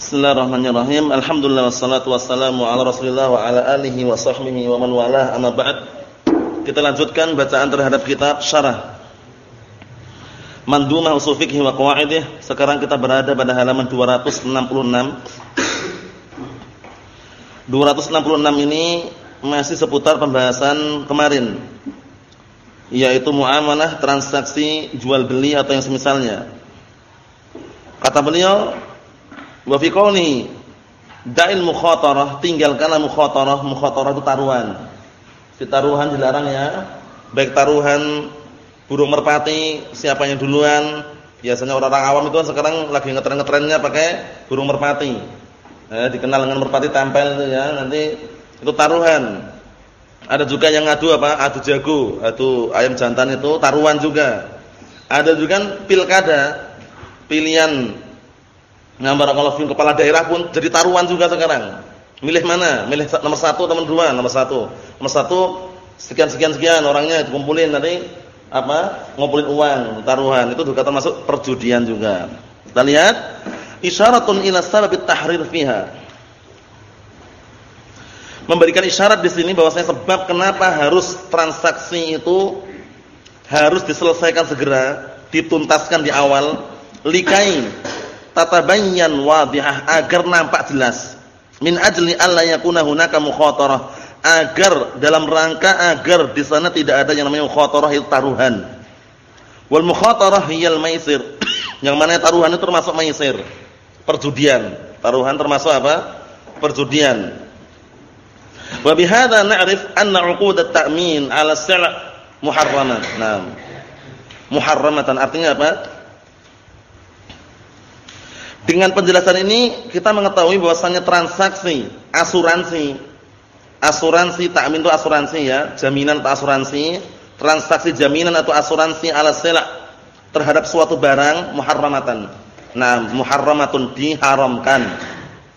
Bismillahirrahmanirrahim. Alhamdulillah wassalatu wassalamu ala Rasulillah wa ala alihi wa sahbihi wa man walah. Amma ba'd. Kita lanjutkan bacaan terhadap kitab Syarah Mandumah Ushul Fiqh wa Qawaidih. Sekarang kita berada pada halaman 266. 266 ini masih seputar pembahasan kemarin yaitu muamalah transaksi jual beli atau yang semisalnya. Kata beliau Wa fi qawli da'il mukhatarah, tinggalkanlah mukhatarah. Mukhatarah itu taruhan. Di taruhan dilarang ya. Baik taruhan burung merpati, siapa yang duluan. Biasanya orang-orang awam itu kan sekarang lagi ngetren-ngetrennya pakai burung merpati. Eh, dikenal dengan merpati tempel itu ya. Nanti itu taruhan. Ada juga yang ngadu apa? Adu jago, adu ayam jantan itu taruhan juga. Ada juga pilkada, pilihan Nah, barakallahu fiikum kepala daerah pun jadi taruhan juga sekarang. Milih mana? Milih nomor satu nomor dua? Nomor satu. Nomor satu sekian sekian sekian orangnya dikumpulin nanti apa? Ngumpulin uang, taruhan. Itu juga termasuk perjudian juga. Kita lihat isyaratun ila sababit tahrir fiha. Memberikan isyarat di sini bahwasanya sebab kenapa harus transaksi itu harus diselesaikan segera, dituntaskan di awal, likai tatabayyan wadihah agar nampak jelas. Min ajli alla yakuna hunaka mukhatarah. Agar dalam rangka agar di sana tidak ada yang namanya mukhatarah taruhan. Wal mukhatarah hiyal maisir. Yang mana taruhan itu termasuk maisir. Perjudian. Taruhan termasuk apa? Perjudian. Wa bihadza na'rif anna 'uqud at-ta'min 'ala as-sal' muharramah nah muharramatan artinya apa dengan penjelasan ini kita mengetahui bahwasannya transaksi asuransi asuransi takmin itu asuransi ya, jaminan atau asuransi, transaksi jaminan atau asuransi ala sela terhadap suatu barang muharramatan. Nah, muharramatun diharamkan.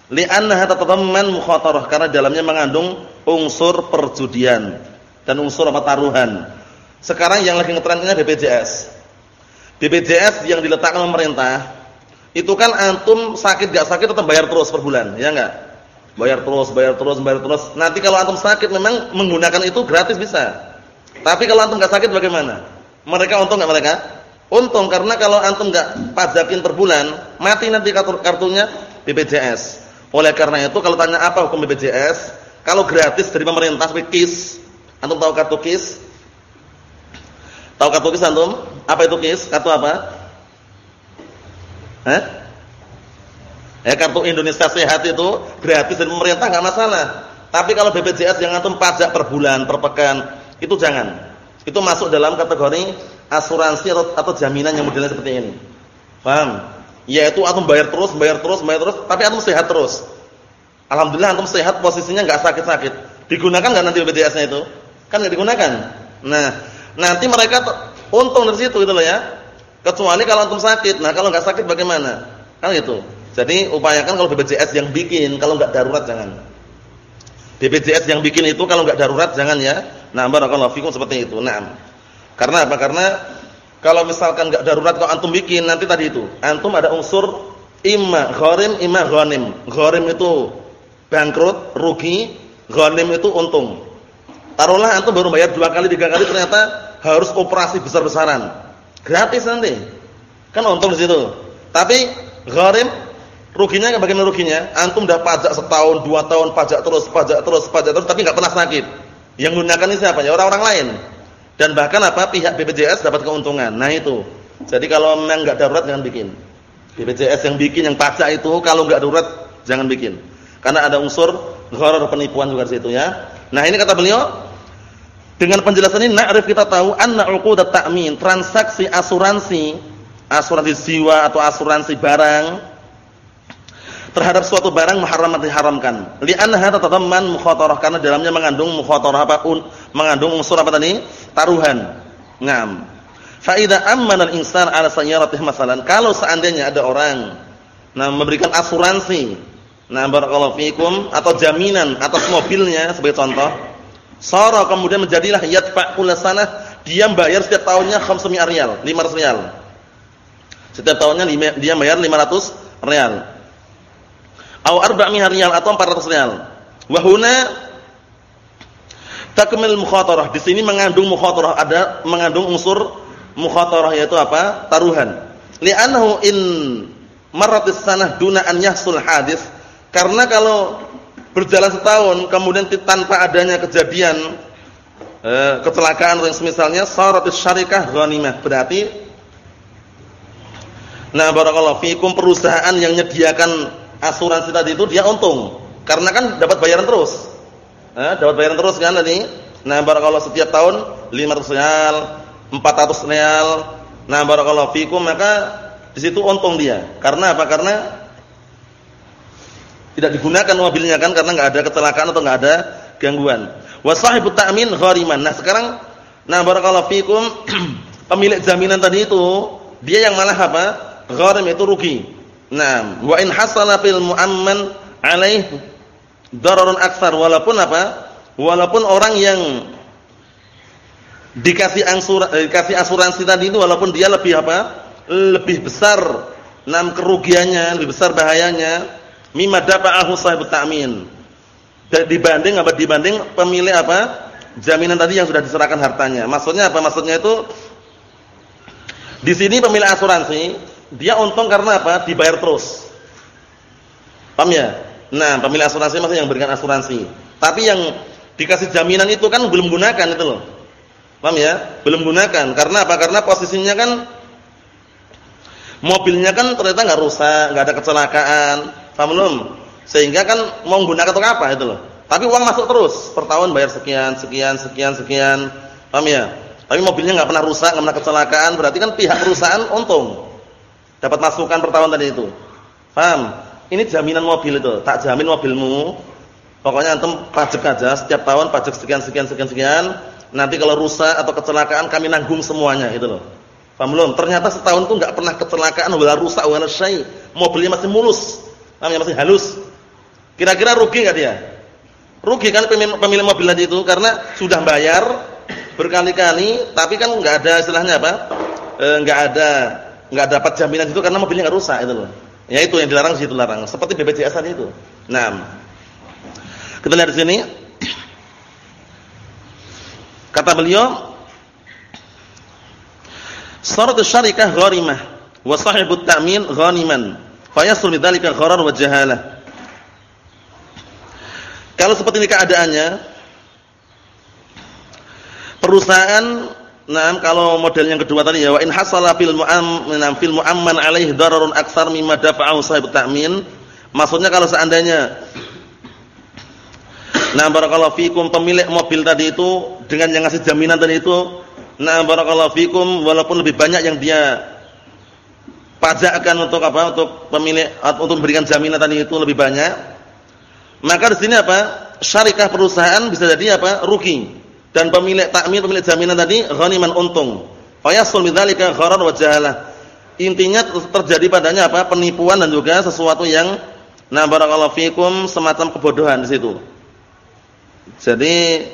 Li'annaha tatadamman mukhatarah karena dalamnya mengandung unsur perjudian dan unsur apa taruhan. Sekarang yang lagi ngetren ini BPJS. BPJS yang diletakkan pemerintah itu kan antum sakit gak sakit tetap bayar terus per bulan, ya enggak? Bayar terus, bayar terus, bayar terus. Nanti kalau antum sakit memang menggunakan itu gratis bisa. Tapi kalau antum gak sakit bagaimana? Mereka untung gak mereka? Untung karena kalau antum gak pajakin per bulan, mati nanti kartunya BPJS. Oleh karena itu kalau tanya apa hukum BPJS? Kalau gratis dari pemerintah seperti KIS, antum tahu kartu KIS? Tahu kartu KIS antum? Apa itu KIS? Kartu apa? Eh? Eh kartu Indonesia Sehat itu gratis dari pemerintah nggak masalah. Tapi kalau BPJS yang antum pajak per bulan, per pekan, itu jangan. Itu masuk dalam kategori asuransi atau, atau jaminan yang modelnya seperti ini. Paham? Yaitu antum bayar terus, bayar terus, bayar terus, tapi antum sehat terus. Alhamdulillah antum sehat, posisinya nggak sakit-sakit. Digunakan nggak nanti BPJS-nya itu? Kan nggak digunakan. Nah, nanti mereka untung dari situ gitu loh ya. Kecuali kalau antum sakit. Nah, kalau nggak sakit bagaimana? Kan gitu. Jadi upayakan kalau BPJS yang bikin, kalau nggak darurat jangan. BPJS yang bikin itu kalau nggak darurat jangan ya. Nah, barakallahu fikum seperti itu. Nah. Karena apa? Karena kalau misalkan nggak darurat kalau antum bikin nanti tadi itu, antum ada unsur imma gharim, imma ghanim. Gharim itu bangkrut, rugi, ghanim itu untung. Taruhlah antum baru bayar dua kali, tiga kali ternyata harus operasi besar-besaran. Gratis nanti. Kan untung di situ. Tapi gharim ruginya bagaimana ruginya? Antum udah pajak setahun, dua tahun pajak terus, pajak terus, pajak terus tapi enggak pernah sakit. Yang menggunakan ini siapa? Ya orang-orang lain. Dan bahkan apa? Pihak BPJS dapat keuntungan. Nah itu. Jadi kalau memang enggak darurat jangan bikin. BPJS yang bikin yang pajak itu kalau enggak darurat jangan bikin. Karena ada unsur gharar penipuan juga di situ ya. Nah, ini kata beliau dengan penjelasan ini na'rif kita tahu anna uqudat ta'min, transaksi asuransi, asuransi jiwa atau asuransi barang terhadap suatu barang muharramat diharamkan. Li'annaha tatadamman mukhatarah karena dalamnya mengandung mukhatarah apa? Un, mengandung unsur apa tadi? Taruhan. Ngam. Fa idza ammana al-insan 'ala sayyaratihi masalan, kalau seandainya ada orang nah memberikan asuransi, nah barakallahu fikum atau jaminan atas mobilnya sebagai contoh, Sara kemudian menjadilah yadfa sana dia bayar setiap tahunnya 500 riyal, 500 riyal. Setiap tahunnya dia bayar 500 riyal. Au arba'mi'a riyal atau 400 riyal. Wa huna takmil mukhatarah. Di sini mengandung mukhatarah, ada mengandung unsur mukhatarah yaitu apa? Taruhan. Li'annahu in marratis sanah duna an yahsul hadis. Karena kalau berjalan setahun kemudian tanpa adanya kejadian eh, kecelakaan yang semisalnya syaratus syarikah ghanimah. Berarti Nah, barakallahu fikum perusahaan yang menyediakan asuransi tadi itu dia untung. Karena kan dapat bayaran terus. Eh, dapat bayaran terus kan tadi. Nah, barakallahu setiap tahun 500 real, 400 real. Nah, barakallahu fikum maka di situ untung dia. Karena apa? Karena tidak digunakan mobilnya kan karena enggak ada kecelakaan atau enggak ada gangguan. Wa sahibut ta'min ghariman. Nah, sekarang nah barakallahu fikum pemilik jaminan tadi itu dia yang malah apa? gharim itu rugi. Nah, wa in hasala fil muamman alaih dararun aksar walaupun apa? Walaupun orang yang dikasih ansur eh, dikasih asuransi tadi itu walaupun dia lebih apa? lebih besar nam kerugiannya, lebih besar bahayanya mimma dafa'ahu sahibut ta'min. Dibanding apa? Dibanding pemilik apa? jaminan tadi yang sudah diserahkan hartanya. Maksudnya apa? Maksudnya itu di sini pemilik asuransi dia untung karena apa? Dibayar terus. Paham ya? Nah, pemilik asuransi maksudnya yang berikan asuransi. Tapi yang dikasih jaminan itu kan belum gunakan itu loh. Paham ya? Belum gunakan. Karena apa? Karena posisinya kan mobilnya kan ternyata nggak rusak, nggak ada kecelakaan. Paham belum? Sehingga kan mau gunakan untuk apa itu loh. Tapi uang masuk terus, per tahun bayar sekian, sekian, sekian, sekian. Paham ya? Tapi mobilnya nggak pernah rusak, nggak pernah kecelakaan, berarti kan pihak perusahaan untung. Dapat masukan per tahun tadi itu. Paham? Ini jaminan mobil itu. Tak jamin mobilmu. Pokoknya antum pajak aja setiap tahun pajak sekian sekian sekian sekian. Nanti kalau rusak atau kecelakaan kami nanggung semuanya itu loh. Paham belum? Ternyata setahun itu enggak pernah kecelakaan wala rusak wala syai. Mobilnya masih mulus. Paham ya? Masih halus. Kira-kira rugi enggak dia? Rugi kan pemilik mobil tadi itu karena sudah bayar berkali-kali tapi kan enggak ada istilahnya apa? Enggak ada nggak dapat jaminan itu karena mobilnya nggak rusak itu loh. Ya itu yang dilarang situ larang. Seperti BPJS tadi itu. Nah, kita lihat di sini. Kata beliau, "Syaratus syarikah gharimah wa sahibut ta'min ghaniman, fayasul bidzalika gharar wa jahalah." Kalau seperti ini keadaannya, perusahaan Nah, kalau model yang kedua tadi ya wa in hasala fil mu'am fil mu'amman alaihi dararun aktsar mimma dafa'ahu sahib ta'min. Maksudnya kalau seandainya Nah, barakallahu fikum pemilik mobil tadi itu dengan yang ngasih jaminan tadi itu, nah barakallahu fikum walaupun lebih banyak yang dia pajakkan untuk apa? Untuk pemilik untuk memberikan jaminan tadi itu lebih banyak. Maka di sini apa? Syarikah perusahaan bisa jadi apa? rugi dan pemilik takmir pemilik jaminan tadi ghaniman untung. Fayasul bidzalika gharar wa jahalah. Intinya terjadi padanya apa? penipuan dan juga sesuatu yang na barakallahu fikum semacam kebodohan di situ. Jadi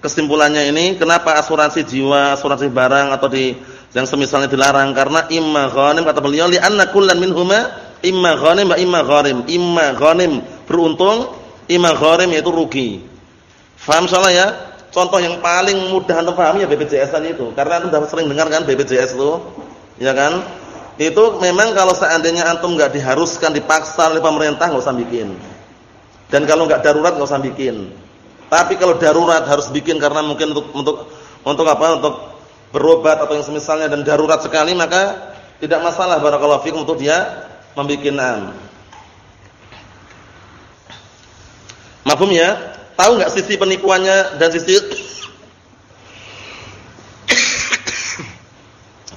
kesimpulannya ini kenapa asuransi jiwa, asuransi barang atau di yang semisalnya dilarang karena imma ghanim kata beliau li anna kullan minhuma imma ghanim wa imma gharim. Imma ghanim beruntung, imma gharim yaitu rugi. Faham salah ya? Contoh yang paling mudah untuk paham ya BPJS tadi itu. Karena antum sudah sering dengar kan BPJS itu. Ya kan? Itu memang kalau seandainya antum enggak diharuskan dipaksa oleh pemerintah enggak usah bikin. Dan kalau enggak darurat enggak usah bikin. Tapi kalau darurat harus bikin karena mungkin untuk untuk untuk apa? Untuk berobat atau yang semisalnya dan darurat sekali maka tidak masalah barakallahu fikum untuk dia membikin am. Mafhum ya? Tahu nggak sisi penipuannya dan sisi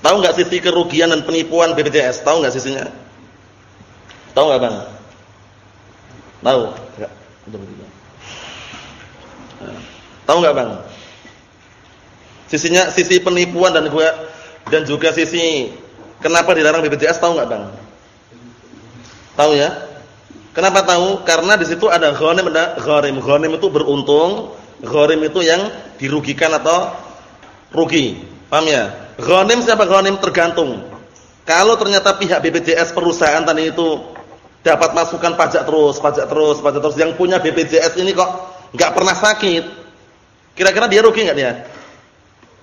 Tahu nggak sisi kerugian dan penipuan BPJS? Tahu nggak sisinya? Tahu nggak bang? Tahu? Enggak. Tahu nggak bang? Sisinya sisi penipuan dan juga dan juga sisi kenapa dilarang BPJS tahu nggak bang? Tahu ya? Kenapa tahu? Karena di situ ada ghanim ada gharim. Ghanim itu beruntung, gharim itu yang dirugikan atau rugi. Paham ya? Ghanim siapa ghanim tergantung. Kalau ternyata pihak BPJS perusahaan tadi itu dapat masukan pajak terus, pajak terus, pajak terus. Yang punya BPJS ini kok nggak pernah sakit. Kira-kira dia rugi nggak dia?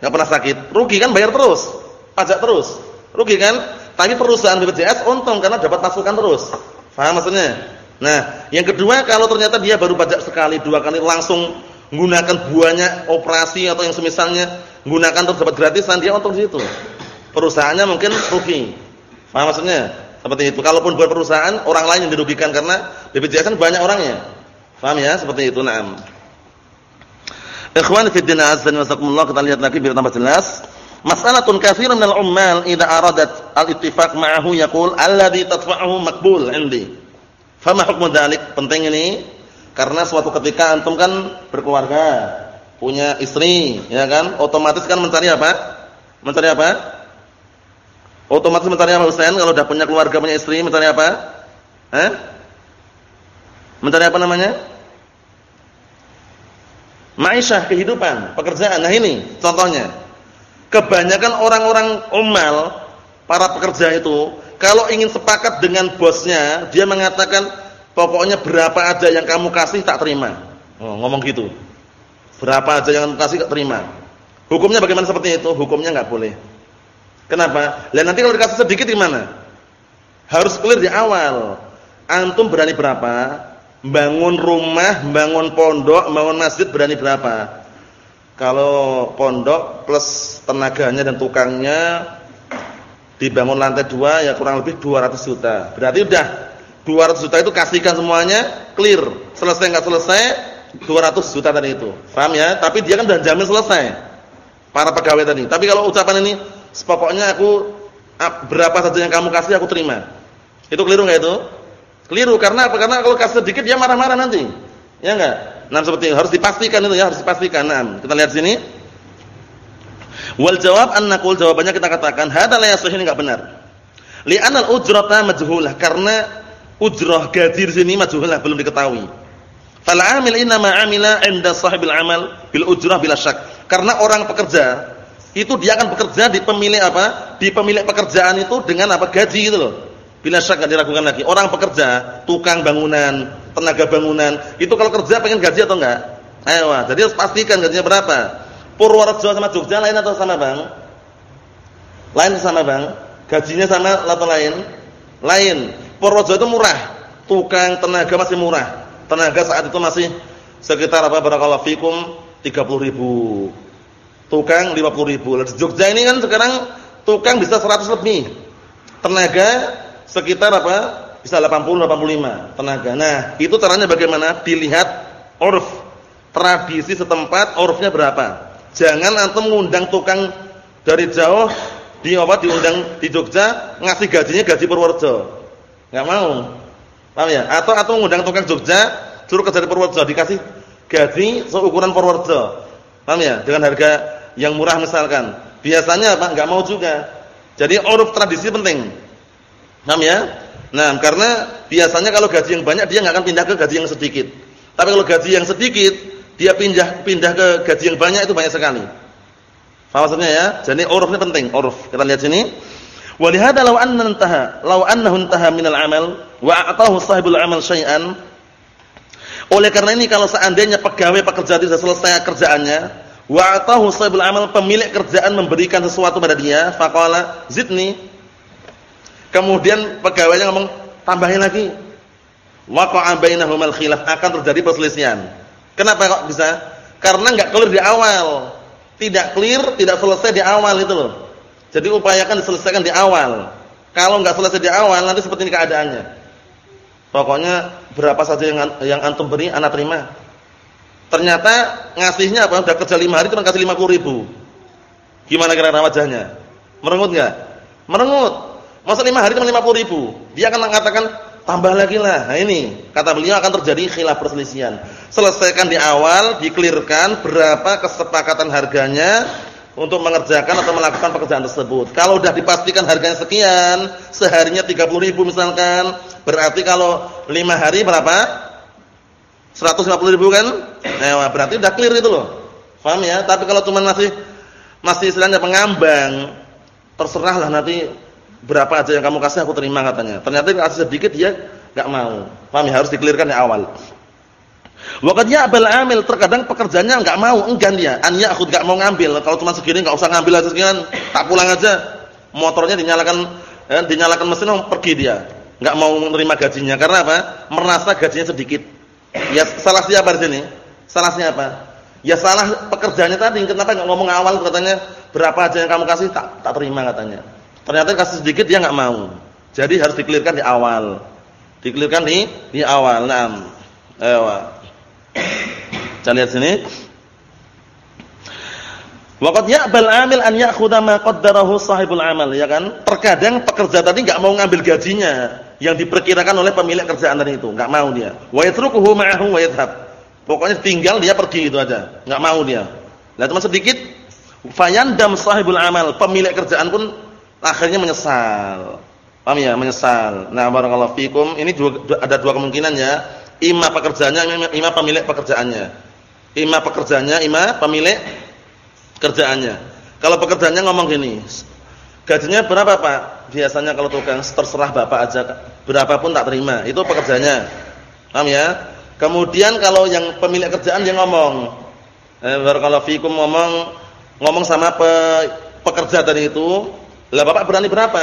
Nggak pernah sakit. Rugi kan bayar terus, pajak terus. Rugi kan? Tapi perusahaan BPJS untung karena dapat masukan terus. Paham maksudnya? Nah, yang kedua kalau ternyata dia baru pajak sekali, dua kali langsung menggunakan buahnya operasi atau yang semisalnya menggunakan terus dapat gratisan, dia untung di situ. Perusahaannya mungkin rugi. Paham maksudnya? Seperti itu. Kalaupun buat perusahaan, orang lain yang dirugikan karena BPJS kan banyak orangnya. Paham ya? Seperti itu. Naam. Ikhwan fi din azza wa jalla, kita lihat lagi biar tambah jelas. Mas'alatun katsirun minal ummal idza aradat al-ittifaq ma'ahu yaqul alladhi tadfa'uhu maqbul 'indi. Fama hukmu dzalik? Penting ini karena suatu ketika antum kan berkeluarga, punya istri, ya kan? Otomatis kan mencari apa? Mencari apa? Otomatis mencari apa Ustaz? Kalau sudah punya keluarga, punya istri, mencari apa? Eh? Mencari apa namanya? Ma'isyah, kehidupan, pekerjaan. Nah ini contohnya. Kebanyakan orang-orang umal, para pekerja itu, kalau ingin sepakat dengan bosnya, dia mengatakan, pokoknya berapa aja yang kamu kasih tak terima. Oh, ngomong gitu. Berapa aja yang kamu kasih tak terima. Hukumnya bagaimana seperti itu? Hukumnya nggak boleh. Kenapa? Lah nanti kalau dikasih sedikit gimana? Harus clear di awal. Antum berani berapa? Bangun rumah, bangun pondok, bangun masjid berani berapa? Kalau pondok plus tenaganya dan tukangnya dibangun lantai dua ya kurang lebih 200 juta. Berarti udah 200 juta itu kasihkan semuanya clear. Selesai enggak selesai 200 juta tadi itu. Paham ya? Tapi dia kan udah jamin selesai. Para pegawai tadi. Tapi kalau ucapan ini Pokoknya aku berapa saja yang kamu kasih aku terima. Itu keliru enggak itu? Keliru karena apa? Karena kalau kasih sedikit dia marah-marah nanti. Ya enggak? Nah seperti harus dipastikan itu ya, harus dipastikan. Nah, kita lihat sini. Wal jawab an naqul jawabannya kita katakan hadza la yasih ini enggak benar. Li'anal ujrata majhulah karena ujrah gaji di sini majhulah belum diketahui. Fal amil inna ma amila 'inda sahibil amal bil ujrah bila syak. Karena orang pekerja itu dia akan bekerja di pemilik apa? Di pemilik pekerjaan itu dengan apa? Gaji gitu loh. Bila syak enggak diragukan lagi. Orang pekerja, tukang bangunan, tenaga bangunan, itu kalau kerja pengen gaji atau enggak? Ayo, jadi harus pastikan gajinya berapa. Purworejo sama Jogja lain atau sama, Bang? Lain sama, Bang? Gajinya sama atau lain? Lain. Purworejo itu murah. Tukang tenaga masih murah. Tenaga saat itu masih sekitar apa barakallahu fikum 30 ribu Tukang 50 ribu. Di Jogja ini kan sekarang tukang bisa 100 lebih. Tenaga sekitar apa? Bisa 80 85 tenaga. Nah, itu caranya bagaimana? Dilihat urf tradisi setempat, urfnya berapa. Jangan antum ngundang tukang dari jauh di apa diundang di Jogja ngasih gajinya gaji Purworejo. Enggak mau. Paham ya? Atau atau ngundang tukang Jogja suruh kerja di Purworejo dikasih gaji seukuran Purworejo. Paham ya? Dengan harga yang murah misalkan. Biasanya apa? Enggak mau juga. Jadi uruf tradisi penting. Paham ya? Nah, karena biasanya kalau gaji yang banyak dia enggak akan pindah ke gaji yang sedikit. Tapi kalau gaji yang sedikit, dia pindah pindah ke gaji yang banyak itu banyak sekali. Paham maksudnya ya? Jadi urufnya penting, uruf. Kita lihat sini. Wa lihada law anna intaha, law annahu intaha minal amal wa a'tahu sahibul amal syai'an. Oleh karena ini kalau seandainya pegawai pekerja tidak selesai kerjaannya, Wa atahu sahibul amal pemilik kerjaan memberikan sesuatu pada dia, faqala zidni. Kemudian pegawainya ngomong, tambahin lagi. Waqa'a bainahumal khilaf akan terjadi perselisihan. Kenapa kok bisa? Karena enggak clear di awal. Tidak clear, tidak selesai di awal itu loh. Jadi upayakan diselesaikan di awal. Kalau enggak selesai di awal nanti seperti ini keadaannya. Pokoknya berapa saja yang yang antum beri anak terima. Ternyata ngasihnya apa? Udah kerja lima hari cuma kasih lima puluh ribu. Gimana kira-kira wajahnya? Merengut nggak? Merengut. Masa lima hari cuma lima puluh ribu. Dia akan mengatakan tambah lagi lah. Nah ini kata beliau akan terjadi khilaf perselisihan. Selesaikan di awal, diklirkan berapa kesepakatan harganya untuk mengerjakan atau melakukan pekerjaan tersebut. Kalau sudah dipastikan harganya sekian, seharinya tiga puluh ribu misalkan, berarti kalau lima hari berapa? 150 ribu kan? Nah, berarti udah clear itu loh. Paham ya? Tapi kalau cuma masih masih istilahnya pengambang, terserahlah nanti berapa aja yang kamu kasih aku terima katanya. Ternyata kasih sedikit dia enggak mau. Paham ya? Harus dikelirkan di awal. Waqad ya'bal amil, terkadang pekerjanya enggak mau, enggan dia. An ya'khud enggak mau ngambil. Kalau cuma segini enggak usah ngambil aja sekian, tak pulang aja. Motornya dinyalakan eh, dinyalakan mesin pergi dia. Enggak mau menerima gajinya karena apa? Merasa gajinya sedikit. Ya salah siapa di sini? Salah siapa? Ya salah pekerjaannya tadi. Kenapa enggak ngomong awal katanya berapa aja yang kamu kasih tak tak terima katanya. Ternyata kasih sedikit dia enggak mau. Jadi harus dikelirkan di awal. Dikelirkan di di awal. Nah, ewa. Kita lihat sini. Waqad ya'bal 'amil an ya'khudha ma qaddarahu sahibul 'amal, ya kan? Terkadang pekerja tadi enggak mau ngambil gajinya yang diperkirakan oleh pemilik kerjaan tadi itu, enggak mau dia. Wa yatrukuhu ma'ahu wa yadhhab. Pokoknya tinggal dia pergi itu aja, enggak mau dia. Lah cuma sedikit fayandam sahibul 'amal, pemilik kerjaan pun akhirnya menyesal. Paham ya? Menyesal. Nah, barakallahu fikum. Ini juga ada dua kemungkinan ya Ima pekerjaannya, ima pemilik pekerjaannya. Ima pekerjaannya, ima pemilik kerjaannya. Kalau pekerjaannya ngomong gini, gajinya berapa Pak? Biasanya kalau tukang terserah Bapak aja, berapapun tak terima. Itu pekerjaannya. Paham ya? Kemudian kalau yang pemilik kerjaan dia ngomong, eh, kalau fikum ngomong ngomong sama pe, pekerja tadi itu, lah Bapak berani berapa?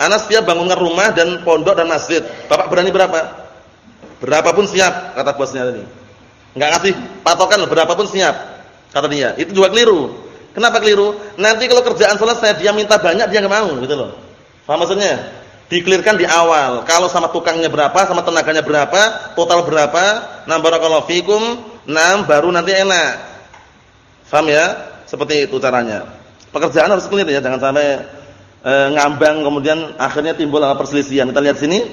Anas dia bangunkan rumah dan pondok dan masjid. Bapak berani berapa? Berapapun siap kata bosnya tadi. Enggak ngasih patokan berapapun siap kata dia. Itu juga keliru. Kenapa keliru? Nanti kalau kerjaan selesai dia minta banyak dia enggak mau gitu loh. Paham maksudnya? Dikelirkan di awal. Kalau sama tukangnya berapa, sama tenaganya berapa, total berapa, nah barakallahu fikum, nah baru nanti enak. Paham ya? Seperti itu caranya. Pekerjaan harus clear ya, jangan sampai e, ngambang kemudian akhirnya timbul perselisihan. Kita lihat sini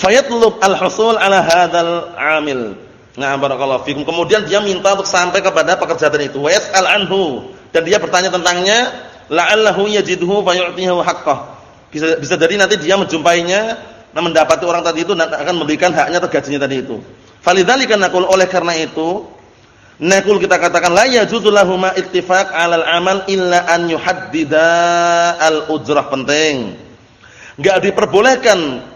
fayatlub al-husul ala hadzal amil. Nah, barakallahu fikum. Kemudian dia minta untuk sampai kepada pekerja tadi itu. Yas'al anhu dan dia bertanya tentangnya, la'allahu yajidhu fayu'tihi haqqah. Bisa bisa jadi nanti dia menjumpainya dan mendapati orang tadi itu akan memberikan haknya atau gajinya tadi itu. Falidzalika naqul oleh karena itu naqul kita katakan la yajuzu lahum ittifaq 'alal amal illa an yuhaddida al-ujrah. Penting. Enggak diperbolehkan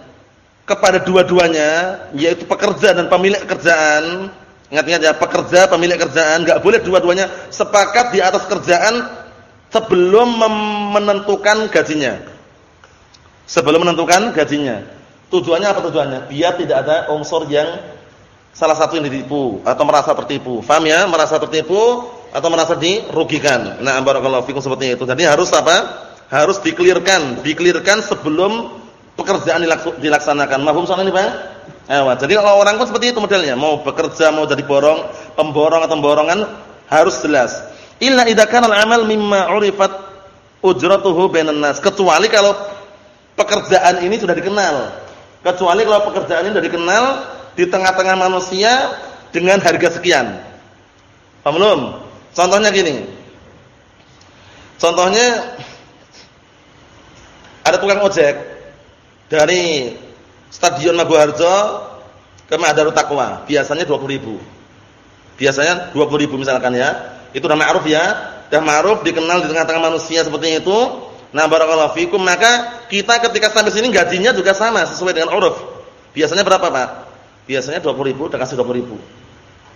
kepada dua-duanya yaitu pekerja dan pemilik kerjaan. Ingat-ingat ya pekerja pemilik kerjaan enggak boleh dua-duanya sepakat di atas kerjaan sebelum menentukan gajinya. Sebelum menentukan gajinya. Tujuannya apa tujuannya? Biar tidak ada unsur yang salah satu yang ditipu atau merasa tertipu paham ya merasa tertipu atau merasa dirugikan nah barakallahu fikum seperti itu jadi harus apa harus dikelirkan dikelirkan sebelum pekerjaan dilaksanakan. Mahfum soal ini, Pak? Eh, jadi kalau orang pun seperti itu modelnya, mau bekerja, mau jadi borong, pemborong atau borongan harus jelas. Illa idza al-amal mimma 'urifat ujratuhu bainan nas. Kecuali kalau pekerjaan ini sudah dikenal. Kecuali kalau pekerjaan ini sudah dikenal di tengah-tengah manusia dengan harga sekian. Paham belum? Contohnya gini. Contohnya ada tukang ojek dari Stadion Maguwarjo ke Madarut Taqwa biasanya 20.000. Biasanya 20.000 misalkan ya. Itu udah ma'ruf ya. Dah ma'ruf dikenal di tengah-tengah manusia seperti itu. Nah, barakallahu fikum, maka kita ketika sampai sini gajinya juga sama sesuai dengan uruf. Biasanya berapa, Pak? Biasanya 20.000, udah kasih 20.000.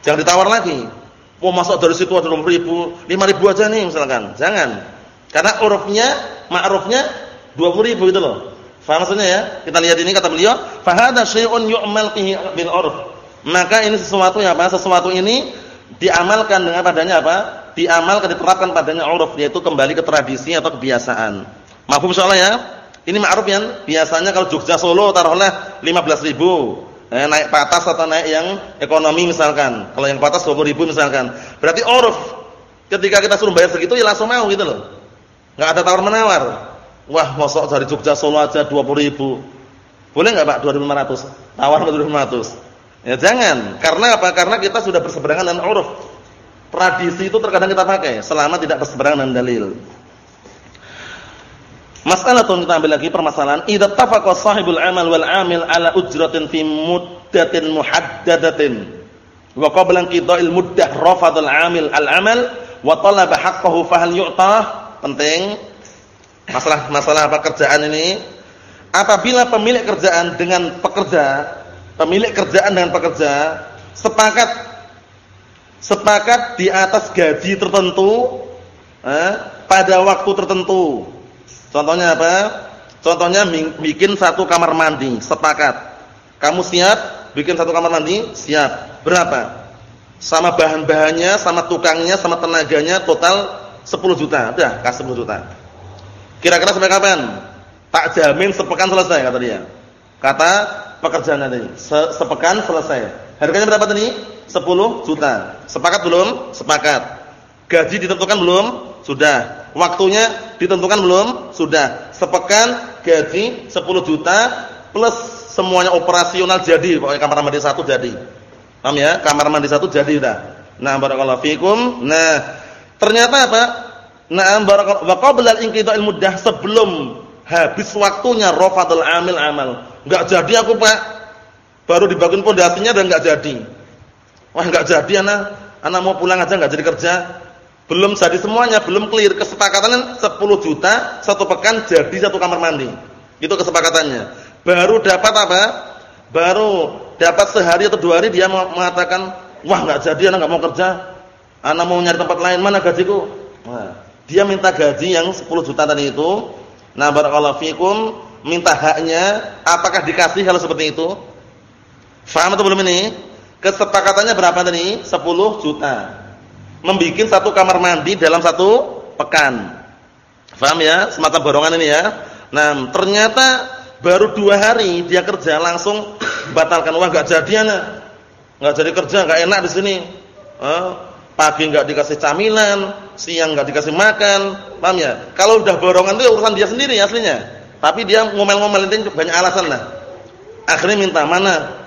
Jangan ditawar lagi. Mau masuk dari situ ada 20.000, 5.000 aja nih misalkan. Jangan. Karena urufnya, ma'rufnya 20.000 itu loh. Faham maksudnya ya? Kita lihat ini kata beliau, fa hadza syai'un yu'mal bihi bil 'urf. Maka ini sesuatu yang apa? Sesuatu ini diamalkan dengan padanya apa? Diamalkan diterapkan padanya 'urf yaitu kembali ke tradisi atau kebiasaan. Mafhum insyaallah ya? Ini ma'ruf ya. Biasanya kalau Jogja Solo taruhlah 15.000. Eh, naik patas atau naik yang ekonomi misalkan. Kalau yang patas 20.000 misalkan. Berarti 'urf ketika kita suruh bayar segitu ya langsung mau gitu loh. Enggak ada tawar menawar. Wah, mosok dari Jogja Solo aja 20 ribu. Boleh nggak Pak 2500? Tawar 2500. Ya jangan. Karena apa? Karena kita sudah berseberangan dengan uruf. Tradisi itu terkadang kita pakai selama tidak berseberangan dengan dalil. Masalah tuh kita ambil lagi permasalahan. Idza tafaqa sahibul amal wal amil ala ujratin fi muddatin muhaddadatin. Wa qabla qida'il muddah rafadal amil al amal wa talaba haqqahu fa hal yu'tah penting. Masalah masalah apa kerjaan ini? Apabila pemilik kerjaan dengan pekerja, pemilik kerjaan dengan pekerja sepakat sepakat di atas gaji tertentu eh, pada waktu tertentu. Contohnya apa? Contohnya bikin satu kamar mandi, sepakat. Kamu siap bikin satu kamar mandi? Siap. Berapa? Sama bahan-bahannya, sama tukangnya, sama tenaganya total 10 juta. Udah, kasih 10 juta. Kira-kira sampai kapan? Tak jamin sepekan selesai kata dia. Kata pekerjaan tadi, Se sepekan selesai. Harganya berapa tadi? 10 juta. Sepakat belum? Sepakat. Gaji ditentukan belum? Sudah. Waktunya ditentukan belum? Sudah. Sepekan gaji 10 juta plus semuanya operasional jadi. Pokoknya kamar mandi satu jadi. Paham ya? Kamar mandi satu jadi sudah. Nah, barakallahu fikum. Nah, ternyata apa? Nah, barakallahu wa qabla al-inqida'il muddah sebelum habis waktunya rafadul amil amal. Enggak jadi aku, Pak. Baru dibangun pondasinya dan enggak jadi. Wah, enggak jadi anak. Anak mau pulang aja enggak jadi kerja. Belum jadi semuanya, belum clear. Kesepakatannya 10 juta satu pekan jadi satu kamar mandi. Itu kesepakatannya. Baru dapat apa? Baru dapat sehari atau dua hari dia mengatakan, "Wah, enggak jadi anak enggak mau kerja. Anak mau nyari tempat lain, mana gajiku?" Nah, dia minta gaji yang 10 juta tadi itu Nah, barakallahu fikum, minta haknya, apakah dikasih kalau seperti itu? Faham atau belum ini? Kesepakatannya berapa tadi? 10 juta. Membikin satu kamar mandi dalam satu pekan. Faham ya? Semacam borongan ini ya. Nah, ternyata baru dua hari dia kerja langsung batalkan uang gak jadi anak. Gak jadi kerja, gak enak di sini. Eh, pagi nggak dikasih camilan, siang nggak dikasih makan, paham ya? Kalau udah borongan itu urusan dia sendiri aslinya. Tapi dia ngomel-ngomel itu banyak alasan lah. Akhirnya minta mana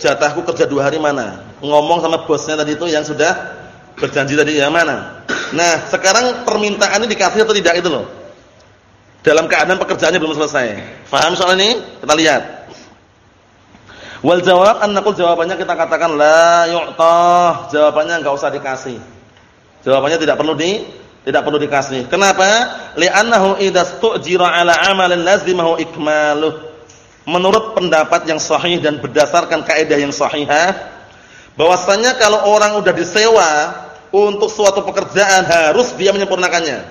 jatahku kerja dua hari mana? Ngomong sama bosnya tadi itu yang sudah berjanji tadi yang mana? Nah sekarang permintaan ini dikasih atau tidak itu loh. Dalam keadaan pekerjaannya belum selesai. Faham soal ini? Kita lihat. Wal jawab annaqul jawabannya kita katakan la yu'tah. Jawabannya enggak usah dikasih. Jawabannya tidak perlu di tidak perlu dikasih. Kenapa? Li'annahu idza stu'jira 'ala 'amalin lazimahu ikmaluh. Menurut pendapat yang sahih dan berdasarkan kaidah yang sahihah, bahwasanya kalau orang udah disewa untuk suatu pekerjaan harus dia menyempurnakannya.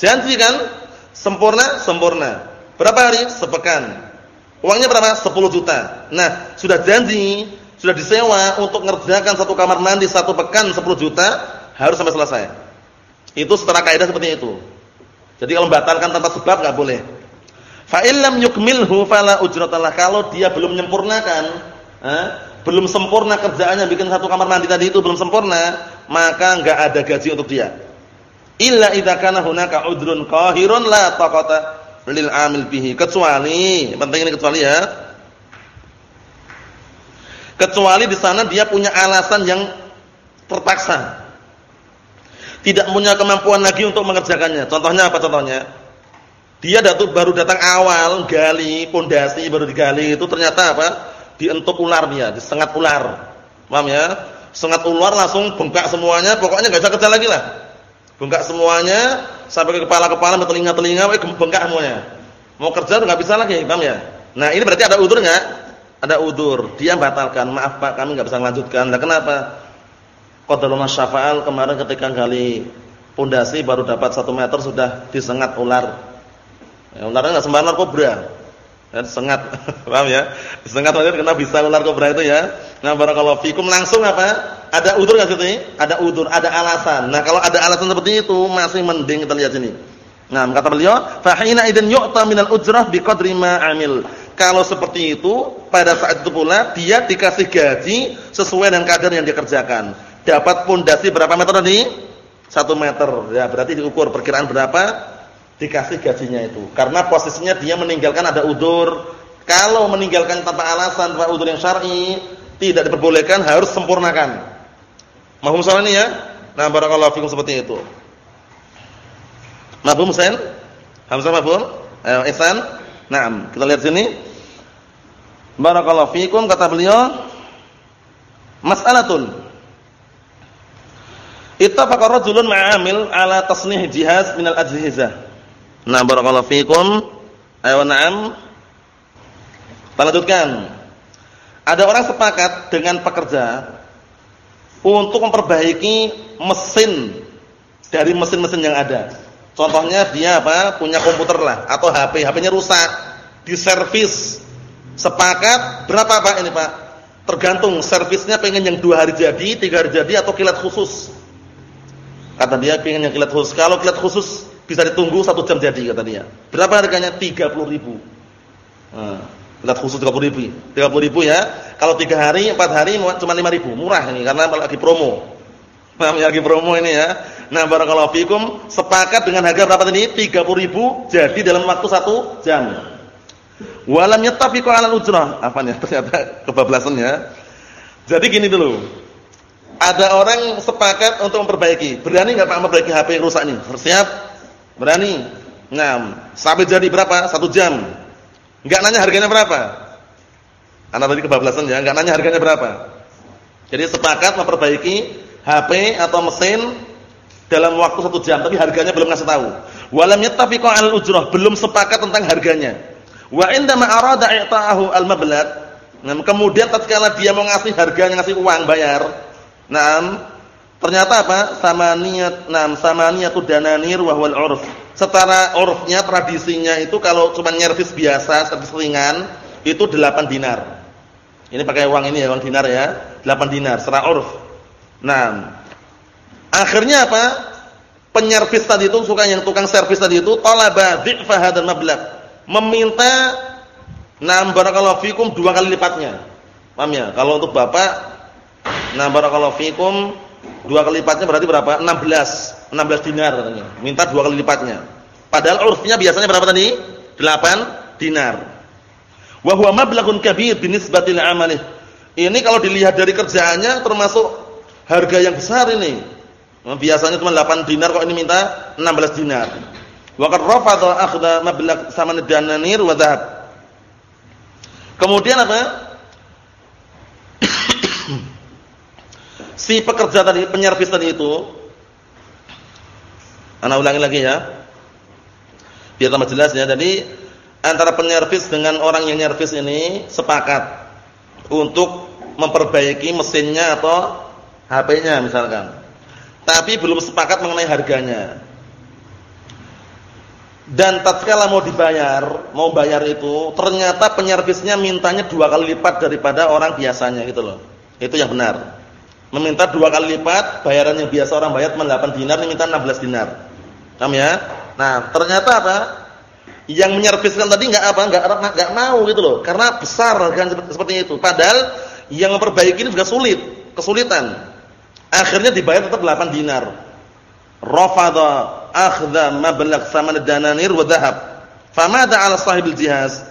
Janji kan? Sempurna, sempurna. Berapa hari? Sepekan. Uangnya berapa? 10 juta. Nah, sudah janji, sudah disewa untuk mengerjakan satu kamar mandi satu pekan 10 juta, harus sampai selesai. Itu secara kaidah seperti itu. Jadi kalau membatalkan tanpa sebab enggak boleh. Fa illam yukmilhu fala ujratalah. Kalau dia belum menyempurnakan, eh, belum sempurna kerjaannya bikin satu kamar mandi tadi itu belum sempurna, maka enggak ada gaji untuk dia. Illa idza kana hunaka udrun qahirun la taqata lil amil bihi. Kecuali penting ini kecuali ya. Kecuali di sana dia punya alasan yang terpaksa. Tidak punya kemampuan lagi untuk mengerjakannya. Contohnya apa contohnya? Dia datang baru datang awal gali pondasi baru digali itu ternyata apa? Dientuk ular dia disengat ular. Paham ya sengat ular langsung bengkak semuanya pokoknya nggak bisa kerja lagi lah bengkak semuanya sampai ke kepala-kepala, ke telinga-telinga, bengkak semuanya. Mau kerja nggak bisa lagi, paham ya? Nah, ini berarti ada udur nggak? Ada udur. Dia batalkan, maaf Pak, kami nggak bisa melanjutkan. Lah kenapa? Qadarullah syafa'al kemarin ketika gali pondasi baru dapat satu meter sudah disengat ular. Ya, ularnya nggak sembarang kobra. Ya, sengat. paham ya? Disengat aja kena bisa ular kobra itu ya. Nah, barakallahu fikum langsung apa? Ada udur enggak sih? Ada udur, ada alasan. Nah, kalau ada alasan seperti itu masih mending kita lihat sini. Nah, kata beliau, fa hina idzan yu'ta minal ujrah biqadri ma amil. Kalau seperti itu, pada saat itu pula dia dikasih gaji sesuai dengan kadar yang dia kerjakan. Dapat pondasi berapa meter tadi? Satu meter. Ya, berarti diukur perkiraan berapa? Dikasih gajinya itu. Karena posisinya dia meninggalkan ada udur. Kalau meninggalkan tanpa alasan, tanpa udur yang syar'i, tidak diperbolehkan, harus sempurnakan. Mahum soal ini ya? Nah, barakallahu fikum seperti itu. Mahum Husain? Hamzah mahum? Ayo, Ihsan? Naam, kita lihat sini. Barakallahu fikum kata beliau, mas'alatun. Ittafaqa rajulun ma'amil ala tasnih jihaz minal ajhizah. Nah, barakallahu fikum. Ayo na'am. Lanjutkan. Ada orang sepakat dengan pekerja untuk memperbaiki mesin dari mesin-mesin yang ada. Contohnya dia apa? Punya komputer lah atau HP, HP-nya rusak, diservis. Sepakat berapa Pak ini Pak? Tergantung servisnya pengen yang dua hari jadi, tiga hari jadi atau kilat khusus. Kata dia pengen yang kilat khusus. Kalau kilat khusus bisa ditunggu satu jam jadi kata dia. Berapa harganya? 30 ribu. Nah, kilat khusus 30 ribu. 30 ribu ya. Kalau tiga hari, empat hari cuma 5 ribu. Murah ini karena lagi promo. Nah, lagi promo ini ya. Nah, barakallahu fikum sepakat dengan harga berapa tadi? 30 ribu jadi dalam waktu satu jam. Walam yatafiqu 'ala ujrah. Apanya? Ternyata kebablasan ya. Jadi gini dulu. Ada orang sepakat untuk memperbaiki. Berani enggak Pak memperbaiki HP yang rusak ini? Siap? Berani. Nah, sampai jadi berapa? Satu jam. Enggak nanya harganya berapa? Anak tadi kebablasan ya, enggak nanya harganya berapa. Jadi sepakat memperbaiki HP atau mesin dalam waktu satu jam, tapi harganya belum ngasih tahu. Walam yattafiqu al ujrah, belum sepakat tentang harganya. Wa indama arada i'ta'ahu al-mablagh, nah, kemudian tatkala dia mau ngasih harganya, ngasih uang bayar, Naam. Ternyata apa? Samaniyat, naam, samaniyatu dananir wa huwal 'urf. Setara urfnya, tradisinya itu kalau cuma nyervis biasa, servis ringan, itu 8 dinar. Ini pakai uang ini ya, uang dinar ya. 8 dinar secara urf. Nah, akhirnya apa? Penyervis tadi itu suka yang tukang servis tadi itu talaba dhi'fa hadzal mablagh. Meminta nam barakallahu fikum dua kali lipatnya. Paham ya? Kalau untuk Bapak Nah, barakallahu fikum, dua kali lipatnya berarti berapa? 16. 16 dinar katanya. Minta dua kali lipatnya. Padahal urfnya biasanya berapa tadi? 8 dinar. Wa huwa mablaghun kabir binisbati amalih. Ini kalau dilihat dari kerjaannya termasuk harga yang besar ini. Nah, biasanya cuma 8 dinar kok ini minta 16 dinar. Wa qad rafadha akhdha mablagh saman dananir wa dhahab. Kemudian apa? Si pekerja tadi, penyervis tadi itu Ana ulangi lagi ya. Biar tambah jelas ya. Jadi antara penyervis dengan orang yang nyervis ini sepakat untuk memperbaiki mesinnya atau HP-nya misalkan. Tapi belum sepakat mengenai harganya. Dan tatkala mau dibayar, mau bayar itu, ternyata penyervisnya mintanya dua kali lipat daripada orang biasanya gitu loh. Itu yang benar meminta dua kali lipat bayaran yang biasa orang bayar cuma 8 dinar ini minta 16 dinar. Paham ya? Nah, ternyata apa? Yang menyerviskan tadi enggak apa? Enggak enggak mau gitu loh. Karena besar kan seperti itu. Padahal yang memperbaiki ini juga sulit, kesulitan. Akhirnya dibayar tetap 8 dinar. Rafadha akhdha mablagh saman dananir wa dhahab. Famada 'ala sahibil jihaz?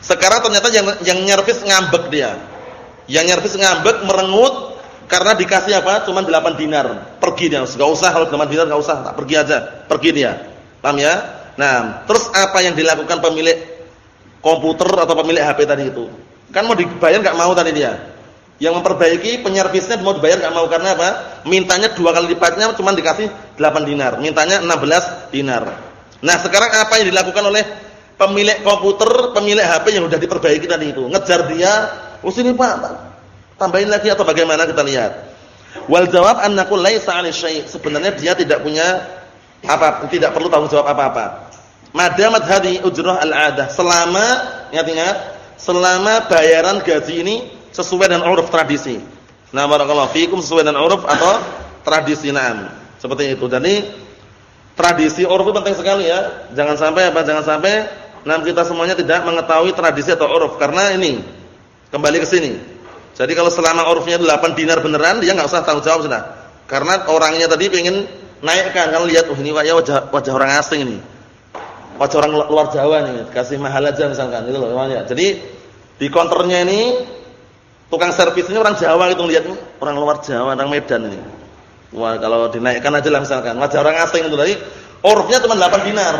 Sekarang ternyata yang yang nyervis ngambek dia yang nyervis ngambek, merengut karena dikasih apa? Cuma 8 dinar. Pergi dia, enggak usah kalau 8 dinar enggak usah, tak pergi aja. Pergi dia. Paham ya? Nah, terus apa yang dilakukan pemilik komputer atau pemilik HP tadi itu? Kan mau dibayar enggak mau tadi dia. Yang memperbaiki penyervisnya mau dibayar enggak mau karena apa? Mintanya dua kali lipatnya cuma dikasih 8 dinar. Mintanya 16 dinar. Nah, sekarang apa yang dilakukan oleh pemilik komputer, pemilik HP yang sudah diperbaiki tadi itu? Ngejar dia Oh sini Pak, tambahin lagi atau bagaimana kita lihat. Wal jawab annahu laisa 'ala syai'. Sebenarnya dia tidak punya apa tidak perlu tanggung jawab apa-apa. Madamat hadi ujrah al-'adah. Selama ingat-ingat, selama bayaran gaji ini sesuai dengan uruf tradisi. Nah, barakallahu fikum sesuai dengan uruf atau tradisi nam. Seperti itu. Jadi tradisi uruf itu penting sekali ya. Jangan sampai apa? Jangan sampai nam kita semuanya tidak mengetahui tradisi atau uruf karena ini Kembali ke sini. Jadi kalau selama urufnya 8 dinar beneran, dia nggak usah tanggung jawab sudah. Karena orangnya tadi pengen naikkan, kalau lihat oh ini wajah wajah orang asing ini. Wajah orang luar Jawa nih, kasih mahal aja misalkan gitu loh namanya. Jadi di konternya ini tukang servis ini orang Jawa gitu lihat orang luar Jawa, orang Medan ini. Wah, kalau dinaikkan aja lah misalkan wajah orang asing itu tadi urufnya cuma 8 dinar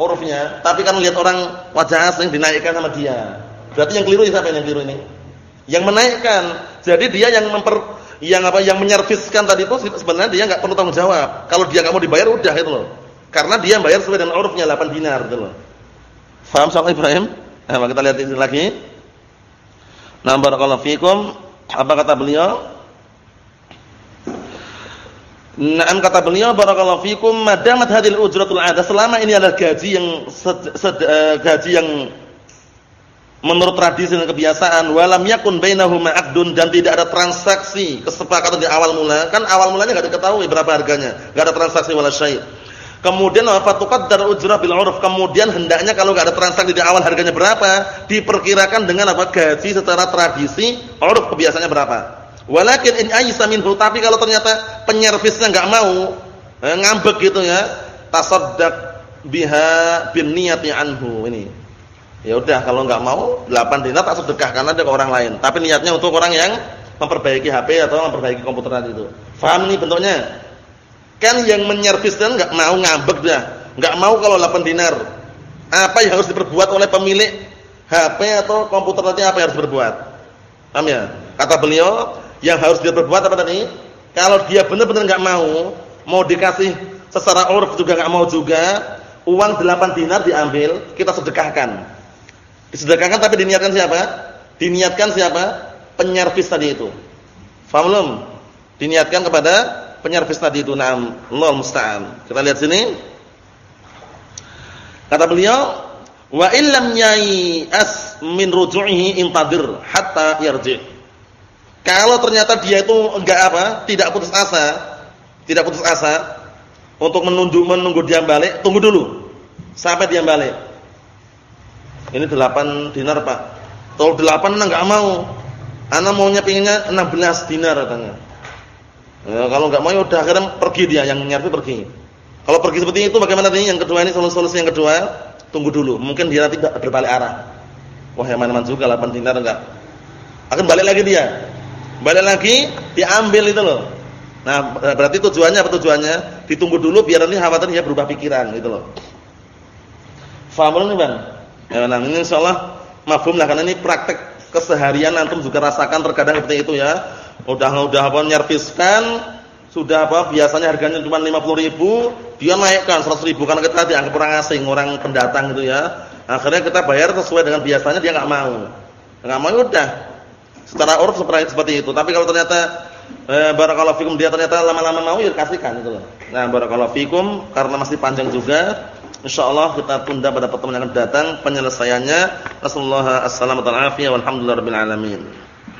urufnya, tapi kan lihat orang wajah asing dinaikkan sama dia. Berarti yang keliru siapa yang keliru ini? Yang menaikkan. Jadi dia yang memper yang apa yang menyerviskan tadi itu sebenarnya dia enggak perlu tanggung jawab. Kalau dia enggak mau dibayar udah itu loh. Karena dia bayar sesuai dengan urufnya 8 dinar gitu loh. Faham soal Ibrahim? Nah, kita lihat ini lagi. Nah, barakallahu fikum. Apa kata beliau? Naam kata beliau barakallahu fikum madamat hadil ujratul ada selama ini adalah gaji yang uh, gaji yang menurut tradisi dan kebiasaan walam yakun bainahuma aqdun dan tidak ada transaksi kesepakatan di awal mula kan awal mulanya enggak diketahui berapa harganya enggak ada transaksi wala syai' Kemudian apa tuqaddar ujrah bil 'urf. Kemudian hendaknya kalau enggak ada transaksi di awal harganya berapa, diperkirakan dengan apa? gaji secara tradisi, 'urf kebiasaannya berapa. Walakin in aysa minhu, tapi kalau ternyata penyervisnya enggak mau, eh, ngambek gitu ya, tasaddaq biha bin niyati anhu ini. Ya udah kalau enggak mau 8 dinar tak sedekahkan aja ke orang lain. Tapi niatnya untuk orang yang memperbaiki HP atau memperbaiki komputer tadi itu. Faham ini bentuknya? Kan yang menyervis dan enggak mau ngambek dah. Enggak mau kalau 8 dinar. Apa yang harus diperbuat oleh pemilik HP atau komputer tadi apa yang harus berbuat? Paham ya? Kata beliau, yang harus dia perbuat apa tadi? Kalau dia benar-benar enggak mau, mau dikasih secara uruf juga enggak mau juga, uang 8 dinar diambil, kita sedekahkan. Disedekahkan tapi diniatkan siapa? Diniatkan siapa? Penyervis tadi itu. Faham belum? Diniatkan kepada penyervis tadi itu na'am Allah musta'an. Kita lihat sini. Kata beliau, wa illam yai as min ruju'ihi intadir hatta yarji. Kalau ternyata dia itu enggak apa? Tidak putus asa, tidak putus asa untuk menunggu menunggu dia balik, tunggu dulu sampai dia balik. Ini 8 dinar, Pak. Kalau 8 enggak mau. Ana maunya pinginnya 16 dinar katanya. Ya, kalau nggak mau ya udah akhirnya pergi dia yang nyarpi pergi. Kalau pergi seperti itu bagaimana nih yang kedua ini solusi yang kedua? Tunggu dulu, mungkin dia nanti berbalik arah. Wah, yang mana-mana juga 8 dinar enggak. Akan balik lagi dia. Balik lagi diambil itu loh. Nah, berarti tujuannya apa tujuannya? Ditunggu dulu biar nanti khawatir dia berubah pikiran gitu loh. Faham belum nih, Bang? Ya, nah, ini insyaallah mafhum lah karena ini praktek keseharian antum juga rasakan terkadang seperti itu ya. Udah udah apa nyerviskan sudah apa biasanya harganya cuma 50 ribu dia naikkan 100 ribu karena kita dianggap orang asing orang pendatang gitu ya. Akhirnya kita bayar sesuai dengan biasanya dia nggak mau. Nggak mau ya udah. Secara uruf seperti seperti itu. Tapi kalau ternyata eh, barakallahu fikum dia ternyata lama-lama mau ya kasihkan itu loh. Nah barakallahu fikum karena masih panjang juga insyaallah kita tunda pada pertemuan yang akan datang penyelesaiannya. Rasulullah alaikum warahmatullahi wabarakatuh